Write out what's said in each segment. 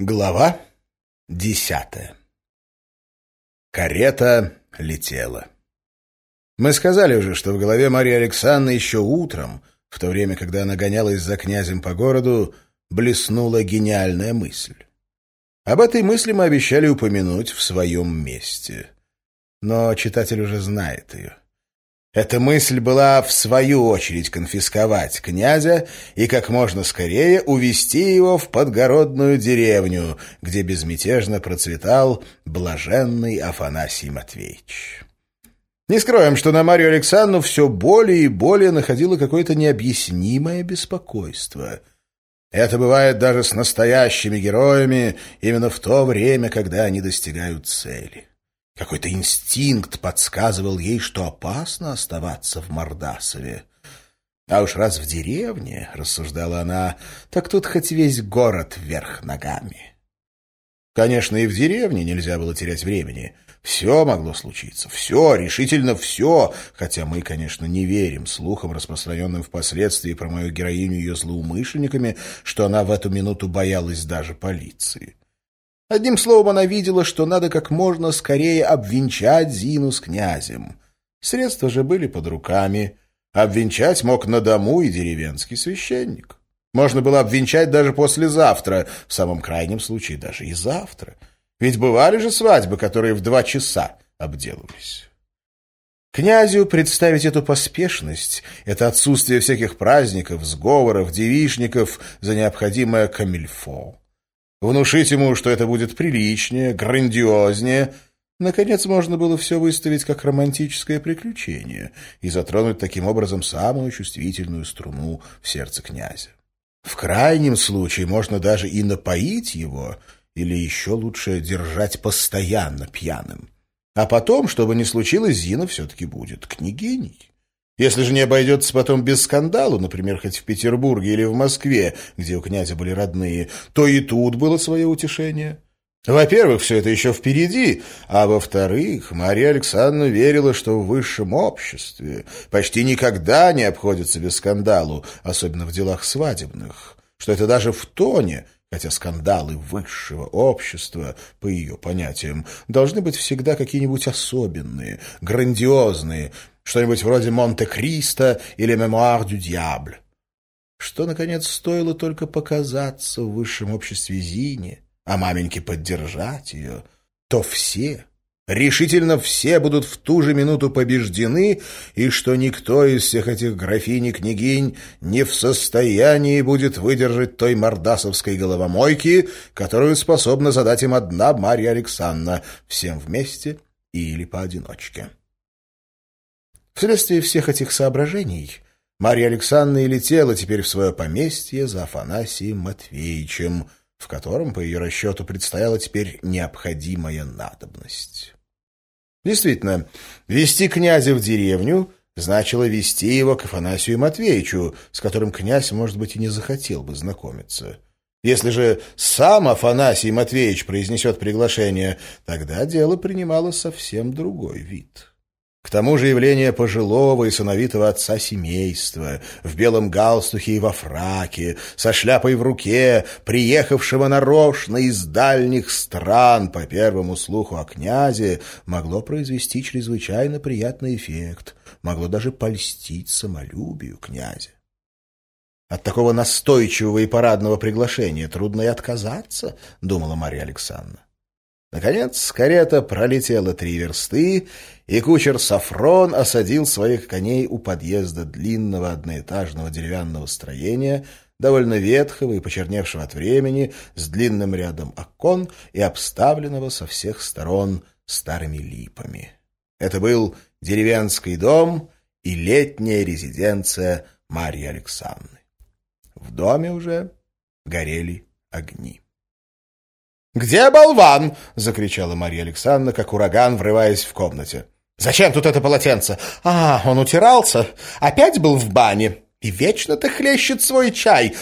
Глава десятая Карета летела. Мы сказали уже, что в голове Марии Александры еще утром, в то время, когда она гонялась за князем по городу, блеснула гениальная мысль. Об этой мысли мы обещали упомянуть в своем месте. Но читатель уже знает ее. Эта мысль была, в свою очередь, конфисковать князя и как можно скорее увести его в подгородную деревню, где безмятежно процветал блаженный Афанасий Матвеевич. Не скроем, что на Марию Александровну все более и более находило какое-то необъяснимое беспокойство. Это бывает даже с настоящими героями именно в то время, когда они достигают цели. Какой-то инстинкт подсказывал ей, что опасно оставаться в Мордасове. А уж раз в деревне, — рассуждала она, — так тут хоть весь город вверх ногами. Конечно, и в деревне нельзя было терять времени. Все могло случиться, все, решительно все, хотя мы, конечно, не верим слухам, распространенным впоследствии про мою героиню ее злоумышленниками, что она в эту минуту боялась даже полиции. Одним словом, она видела, что надо как можно скорее обвенчать Зину с князем. Средства же были под руками. Обвенчать мог на дому и деревенский священник. Можно было обвенчать даже послезавтра, в самом крайнем случае даже и завтра. Ведь бывали же свадьбы, которые в два часа обделывались. Князю представить эту поспешность, это отсутствие всяких праздников, сговоров, девишников за необходимое камильфо внушить ему, что это будет приличнее, грандиознее. Наконец, можно было все выставить как романтическое приключение и затронуть таким образом самую чувствительную струну в сердце князя. В крайнем случае можно даже и напоить его, или еще лучше держать постоянно пьяным. А потом, чтобы не случилось, Зина все-таки будет княгиней. Если же не обойдется потом без скандала, например, хоть в Петербурге или в Москве, где у князя были родные, то и тут было свое утешение. Во-первых, все это еще впереди, а во-вторых, Мария Александровна верила, что в высшем обществе почти никогда не обходится без скандалу, особенно в делах свадебных, что это даже в тоне, хотя скандалы высшего общества, по ее понятиям, должны быть всегда какие-нибудь особенные, грандиозные, что-нибудь вроде «Монте-Кристо» или «Мемуар дю Дьябль». Что, наконец, стоило только показаться в высшем обществе Зине, а маменьке поддержать ее, то все, решительно все будут в ту же минуту побеждены, и что никто из всех этих графинь и княгинь не в состоянии будет выдержать той мордасовской головомойки, которую способна задать им одна Марья Александровна, всем вместе или поодиночке. Вследствие всех этих соображений Марья Александровна и летела теперь в свое поместье за Афанасием Матвеевичем, в котором, по ее расчету, предстояла теперь необходимая надобность. Действительно, вести князя в деревню значило вести его к Афанасию Матвеевичу, с которым князь, может быть, и не захотел бы знакомиться. Если же сам Афанасий Матвеевич произнесет приглашение, тогда дело принимало совсем другой вид. К тому же явление пожилого и сыновитого отца семейства, в белом галстухе и во фраке, со шляпой в руке, приехавшего нарочно из дальних стран по первому слуху о князе, могло произвести чрезвычайно приятный эффект, могло даже польстить самолюбию князя. От такого настойчивого и парадного приглашения трудно и отказаться, думала Марья Александровна. Наконец карета пролетела три версты, и кучер Сафрон осадил своих коней у подъезда длинного одноэтажного деревянного строения, довольно ветхого и почерневшего от времени, с длинным рядом окон и обставленного со всех сторон старыми липами. Это был деревенский дом и летняя резиденция Марьи Александры. В доме уже горели огни. «Где болван?» — закричала Марья Александровна, как ураган, врываясь в комнате. «Зачем тут это полотенце? А, он утирался. Опять был в бане. И вечно-то хлещет свой чай.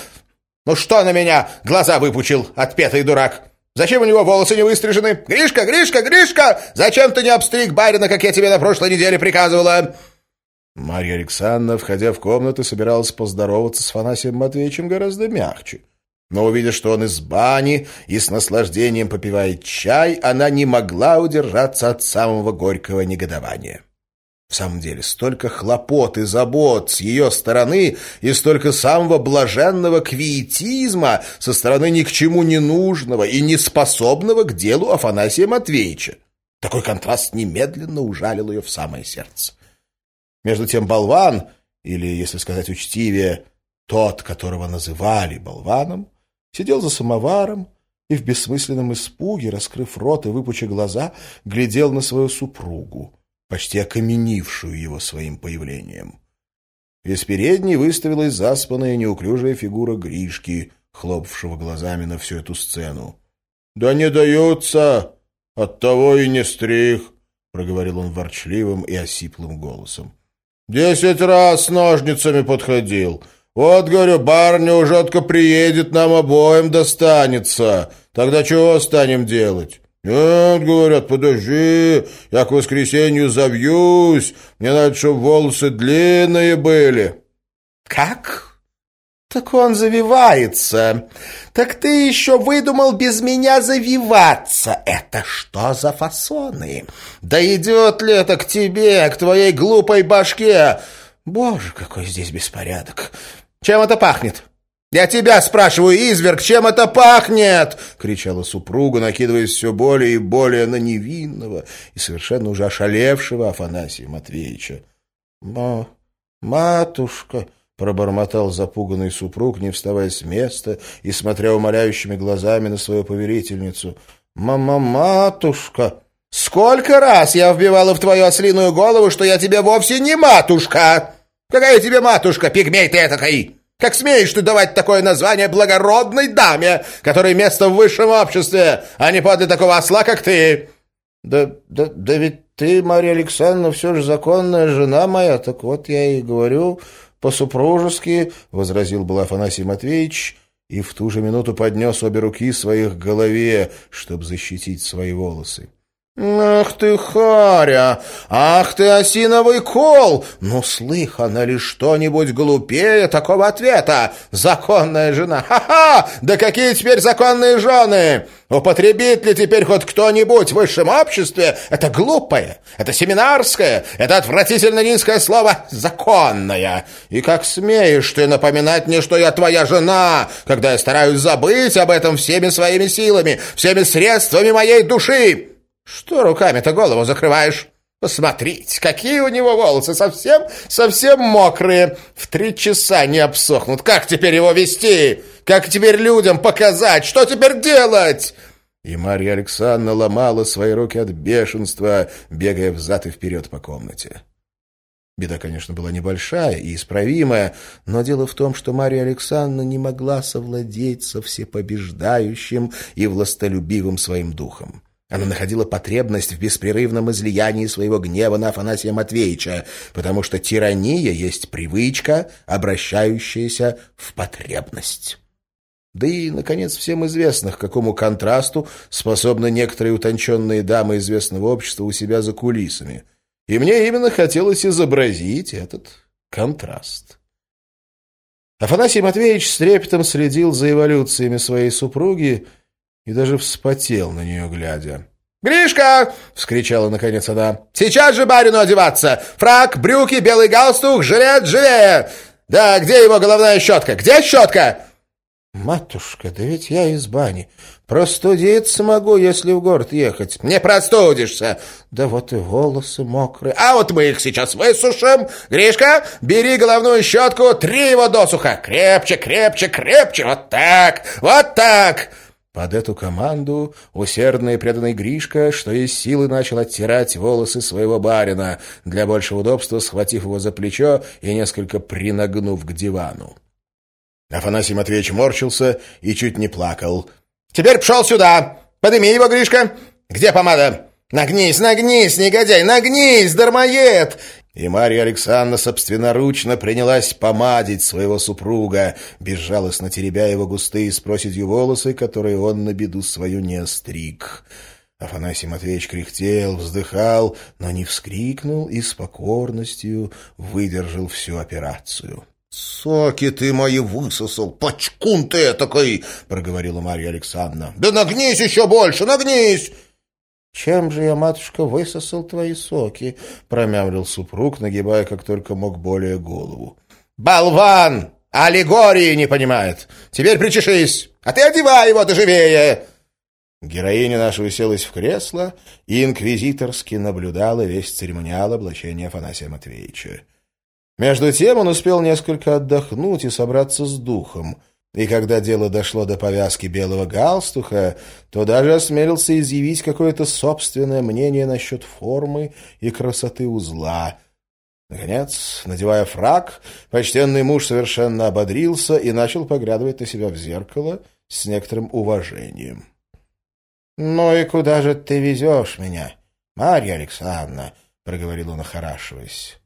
Ну что на меня глаза выпучил, отпетый дурак? Зачем у него волосы не выстрижены? Гришка, Гришка, Гришка! Зачем ты не обстриг барина, как я тебе на прошлой неделе приказывала?» Марья Александровна, входя в комнату, собиралась поздороваться с Фанасием Матвеевичем гораздо мягче. Но увидя, что он из бани и с наслаждением попивает чай, она не могла удержаться от самого горького негодования. В самом деле, столько хлопот и забот с ее стороны и столько самого блаженного квиетизма со стороны ни к чему не нужного и не способного к делу Афанасия Матвеевича. Такой контраст немедленно ужалил ее в самое сердце. Между тем болван, или, если сказать учтивее, тот, которого называли болваном, сидел за самоваром и в бессмысленном испуге, раскрыв рот и выпучив глаза, глядел на свою супругу, почти окаменившую его своим появлением. Из передней выставилась заспанная неуклюжая фигура Гришки, хлопавшего глазами на всю эту сцену. — Да не даются! Оттого и не стриг! — проговорил он ворчливым и осиплым голосом. — Десять раз с ножницами подходил. Вот, говорю, барня уже отко приедет, нам обоим достанется. Тогда чего станем делать? «Нет, — говорят, — подожди, я к воскресенью завьюсь, мне надо, чтобы волосы длинные были». «Как? Так он завивается. Так ты еще выдумал без меня завиваться. Это что за фасоны? Да идет ли это к тебе, к твоей глупой башке? Боже, какой здесь беспорядок! Чем это пахнет?» «Я тебя спрашиваю, изверг, чем это пахнет?» — кричала супруга, накидываясь все более и более на невинного и совершенно уже ошалевшего Афанасия Матвеевича. «Ма... матушка!» — пробормотал запуганный супруг, не вставая с места и смотря умоляющими глазами на свою поверительницу. «Мама, матушка!» «Сколько раз я вбивала в твою ослиную голову, что я тебе вовсе не матушка! Какая тебе матушка, пигмей ты этакой!» Как смеешь ты давать такое название благородной даме, которой место в высшем обществе, а не подле такого осла, как ты?» «Да, да, да ведь ты, Марья Александровна, все же законная жена моя, так вот я и говорю по-супружески», — возразил был Афанасий Матвеевич, и в ту же минуту поднес обе руки своих к голове, чтобы защитить свои волосы. «Ах ты, Харя! Ах ты, осиновый кол! Ну, слыхано ли что-нибудь глупее такого ответа? Законная жена! Ха-ха! Да какие теперь законные жены? Употребит ли теперь хоть кто-нибудь в высшем обществе это глупое, это семинарское, это отвратительно низкое слово «законное»? И как смеешь ты напоминать мне, что я твоя жена, когда я стараюсь забыть об этом всеми своими силами, всеми средствами моей души?» Что руками-то голову закрываешь? Посмотрите, какие у него волосы, совсем, совсем мокрые. В три часа не обсохнут. Как теперь его вести? Как теперь людям показать? Что теперь делать?» И Марья Александровна ломала свои руки от бешенства, бегая взад и вперед по комнате. Беда, конечно, была небольшая и исправимая, но дело в том, что Марья Александровна не могла совладеть со всепобеждающим и властолюбивым своим духом. Она находила потребность в беспрерывном излиянии своего гнева на Афанасия Матвеевича, потому что тирания есть привычка, обращающаяся в потребность. Да и, наконец, всем известно, к какому контрасту способны некоторые утонченные дамы известного общества у себя за кулисами. И мне именно хотелось изобразить этот контраст. Афанасий Матвеевич с трепетом следил за эволюциями своей супруги, и даже вспотел на нее, глядя. «Гришка!» — вскричала наконец она. «Сейчас же барину одеваться! Фрак, брюки, белый галстук, жилет, живее! Да где его головная щетка? Где щетка?» «Матушка, да ведь я из бани. Простудиться могу, если в город ехать». «Не простудишься!» «Да вот и волосы мокрые». «А вот мы их сейчас высушим. Гришка, бери головную щетку, три его досуха. Крепче, крепче, крепче. Вот так, вот так!» Под эту команду усердный и преданный Гришка, что из силы начал оттирать волосы своего барина, для большего удобства схватив его за плечо и несколько принагнув к дивану. Афанасий Матвеевич морщился и чуть не плакал. «Теперь пшел сюда! Подыми его, Гришка! Где помада? Нагнись, нагнись, негодяй, нагнись, дармоед!» И Марья Александровна собственноручно принялась помадить своего супруга, безжалостно теребя его густые с проседью волосы, которые он на беду свою не остриг. Афанасий Матвеевич кряхтел, вздыхал, но не вскрикнул и с покорностью выдержал всю операцию. «Соки ты мои высосал, почкун ты такой!» — проговорила Марья Александровна. «Да нагнись еще больше, нагнись!» «Чем же я, матушка, высосал твои соки?» — промямлил супруг, нагибая как только мог более голову. «Болван! Аллегории не понимает! Теперь причешись, а ты одевай его доживее!» Героиня наша уселась в кресло и инквизиторски наблюдала весь церемониал облачения Афанасия Матвеевича. Между тем он успел несколько отдохнуть и собраться с духом, и когда дело дошло до повязки белого галстука, то даже осмелился изъявить какое-то собственное мнение насчет формы и красоты узла. Наконец, надевая фраг, почтенный муж совершенно ободрился и начал поглядывать на себя в зеркало с некоторым уважением. — Ну и куда же ты везешь меня, Марья Александровна? — проговорил он, охорашиваясь.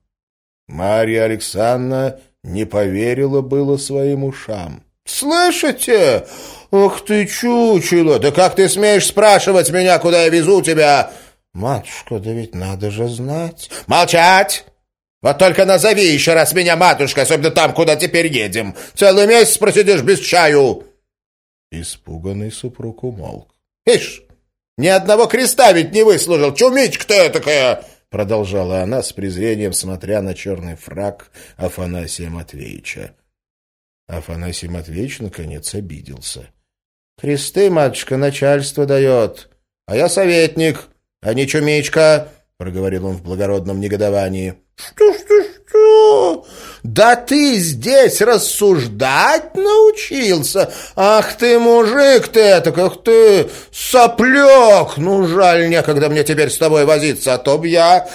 Марья Александровна не поверила было своим ушам. «Слышите? Ах ты, чучело! Да как ты смеешь спрашивать меня, куда я везу тебя?» «Матушка, да ведь надо же знать!» «Молчать! Вот только назови еще раз меня матушка, особенно там, куда теперь едем. Целый месяц просидишь без чаю!» Испуганный супруг умолк. «Ишь, ни одного креста ведь не выслужил! Чумичка ты такая!» продолжала она с презрением, смотря на черный фраг Афанасия Матвеевича. Афанасий Матвеевич, наконец, обиделся. — Кресты, матушка, начальство дает, а я советник, а не чумичка, — проговорил он в благородном негодовании. — Что, что, что? Да ты здесь рассуждать научился? Ах ты, мужик ты, так ах ты, соплек! Ну, жаль, некогда мне теперь с тобой возиться, а то б я...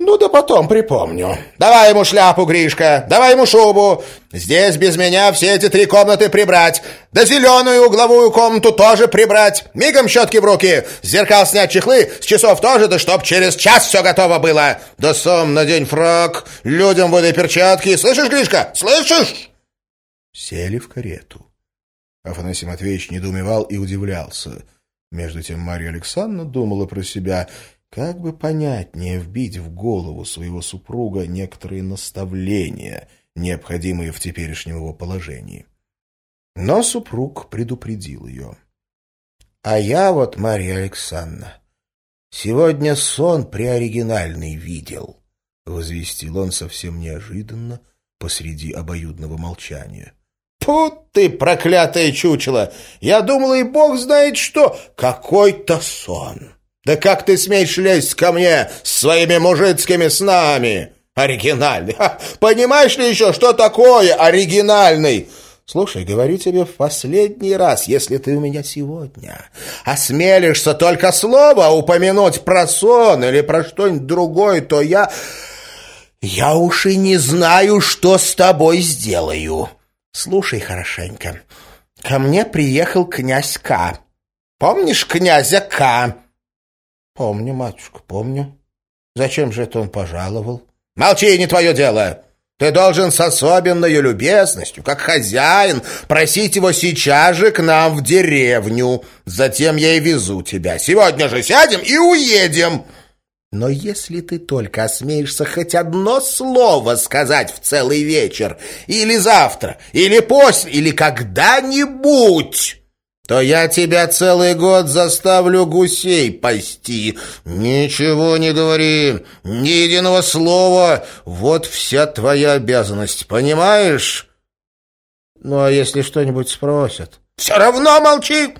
Ну да потом припомню. Давай ему шляпу, Гришка, давай ему шубу. Здесь без меня все эти три комнаты прибрать. Да зеленую угловую комнату тоже прибрать. Мигом щетки в руки. С зеркал снять чехлы, с часов тоже, да чтоб через час все готово было. Да сам надень фраг, людям выдай перчатки. Слышишь, Гришка, слышишь? Сели в карету. Афанасий Матвеевич недоумевал и удивлялся. Между тем Марья Александровна думала про себя — как бы понятнее вбить в голову своего супруга некоторые наставления, необходимые в теперешнем его положении. Но супруг предупредил ее. — А я вот, Марья Александровна, сегодня сон приоригинальный видел, — возвестил он совсем неожиданно посреди обоюдного молчания. — Тут ты, проклятое чучело! Я думала, и бог знает что! Какой-то сон! Да как ты смеешь лезть ко мне с своими мужицкими снами? Оригинальный. Ха, понимаешь ли еще, что такое оригинальный? Слушай, говорю тебе в последний раз, если ты у меня сегодня осмелишься только слово упомянуть про сон или про что-нибудь другое, то я... Я уж и не знаю, что с тобой сделаю. Слушай хорошенько. Ко мне приехал князь К. Помнишь князя К? Помню, матушка, помню. Зачем же это он пожаловал? Молчи, не твое дело. Ты должен с особенной любезностью, как хозяин, просить его сейчас же к нам в деревню. Затем я и везу тебя. Сегодня же сядем и уедем. Но если ты только осмеешься хоть одно слово сказать в целый вечер, или завтра, или после, или когда-нибудь то я тебя целый год заставлю гусей пасти. Ничего не говори, ни единого слова. Вот вся твоя обязанность, понимаешь? Ну, а если что-нибудь спросят? Все равно молчи.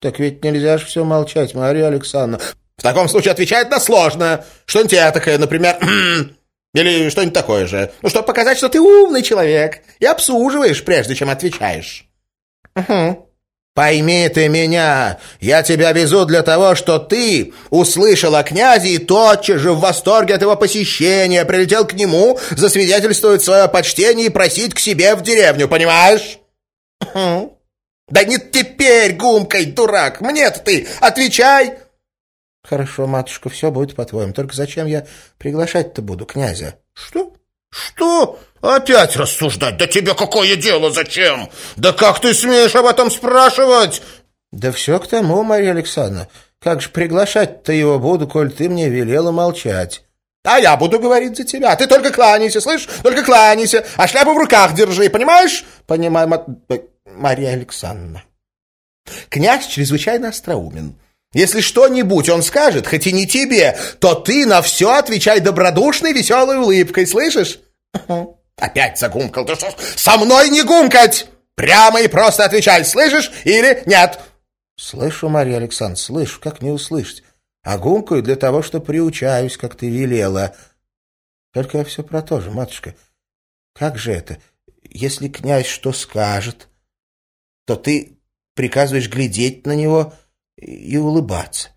Так ведь нельзя же все молчать, Мария Александровна. В таком случае отвечать на сложно. Что-нибудь такое, например... Или что-нибудь такое же. Ну, чтобы показать, что ты умный человек и обсуживаешь, прежде чем отвечаешь. Угу. Пойми ты меня, я тебя везу для того, что ты услышал о князе и тотчас же в восторге от его посещения прилетел к нему засвидетельствовать свое почтение и просить к себе в деревню, понимаешь? Да не теперь, гумкой, дурак, мне-то ты отвечай. Хорошо, матушка, все будет по-твоему, только зачем я приглашать-то буду князя? Что? Что? «Опять рассуждать? Да тебе какое дело? Зачем? Да как ты смеешь об этом спрашивать?» «Да все к тому, Марья Александровна. Как же приглашать-то его буду, коль ты мне велела молчать?» А я буду говорить за тебя. Ты только кланяйся, слышь? Только кланяйся. А шляпу в руках держи, понимаешь? Понимаю, Мария Александровна. Князь чрезвычайно остроумен. Если что-нибудь он скажет, хоть и не тебе, то ты на все отвечай добродушной веселой улыбкой, слышишь? Опять загумкал. Ты что, со мной не гумкать! Прямо и просто отвечай, слышишь или нет? Слышу, Мария Александровна, слышу, как не услышать. А гумкаю для того, что приучаюсь, как ты велела. Только я все про то же, матушка. Как же это? Если князь что скажет, то ты приказываешь глядеть на него и улыбаться.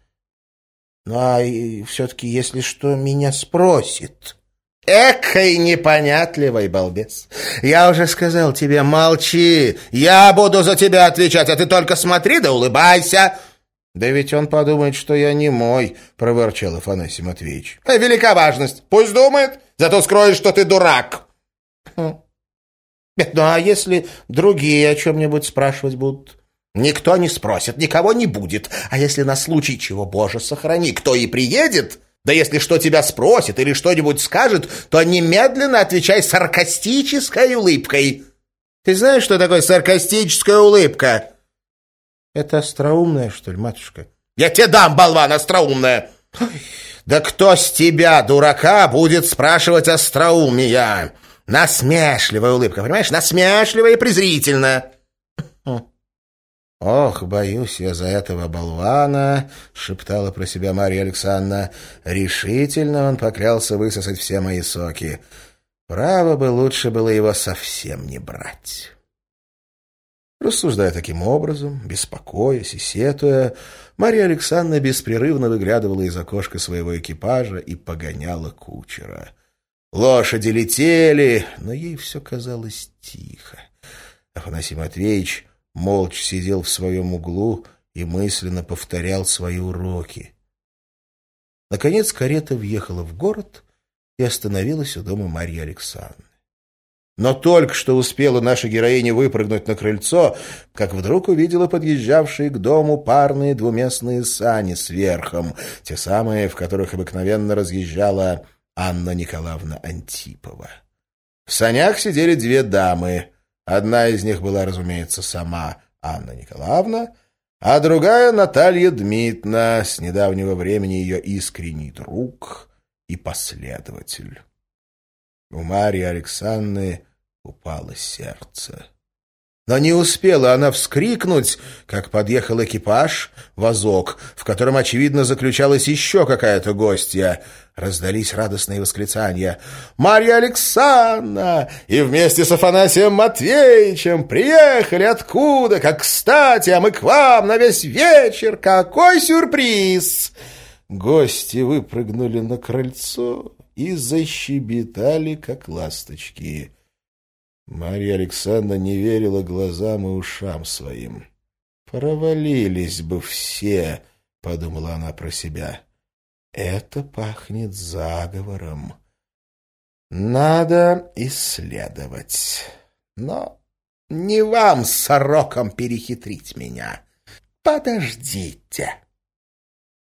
Ну, а все-таки, если что, меня спросит... Экой непонятливый балбес. Я уже сказал тебе, молчи. Я буду за тебя отвечать, а ты только смотри да улыбайся. Да ведь он подумает, что я не мой, проворчал Афанасий Матвеевич. А велика важность. Пусть думает, зато скроешь, что ты дурак. Хм. Ну, а если другие о чем-нибудь спрашивать будут? Никто не спросит, никого не будет. А если на случай чего, Боже, сохрани, кто и приедет, да если что тебя спросит или что-нибудь скажет, то немедленно отвечай саркастической улыбкой. Ты знаешь, что такое саркастическая улыбка? Это остроумная, что ли, матушка? Я тебе дам, болван, остроумная. Да кто с тебя, дурака, будет спрашивать остроумия? Насмешливая улыбка, понимаешь? Насмешливая и презрительно. «Ох, боюсь я за этого болвана!» — шептала про себя Марья Александровна. «Решительно он поклялся высосать все мои соки. Право бы лучше было его совсем не брать». Рассуждая таким образом, беспокоясь и сетуя, Марья Александровна беспрерывно выглядывала из окошка своего экипажа и погоняла кучера. Лошади летели, но ей все казалось тихо. Афанасий Матвеевич молча сидел в своем углу и мысленно повторял свои уроки. Наконец карета въехала в город и остановилась у дома Марьи Александры. Но только что успела наша героиня выпрыгнуть на крыльцо, как вдруг увидела подъезжавшие к дому парные двуместные сани с верхом, те самые, в которых обыкновенно разъезжала Анна Николаевна Антипова. В санях сидели две дамы. Одна из них была, разумеется, сама Анна Николаевна, а другая — Наталья Дмитриевна, с недавнего времени ее искренний друг и последователь. У Марьи Александры упало сердце. Но не успела она вскрикнуть, как подъехал экипаж, вазок, в котором, очевидно, заключалась еще какая-то гостья. Раздались радостные восклицания. «Марья Александровна! И вместе с Афанасием Матвеевичем приехали откуда? Как кстати, а мы к вам на весь вечер! Какой сюрприз!» Гости выпрыгнули на крыльцо и защебетали, как ласточки. Марья Александровна не верила глазам и ушам своим. «Провалились бы все», — подумала она про себя. «Это пахнет заговором. Надо исследовать. Но не вам, сороком, перехитрить меня. Подождите».